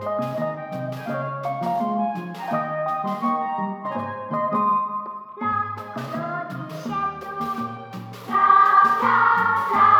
La, la, la.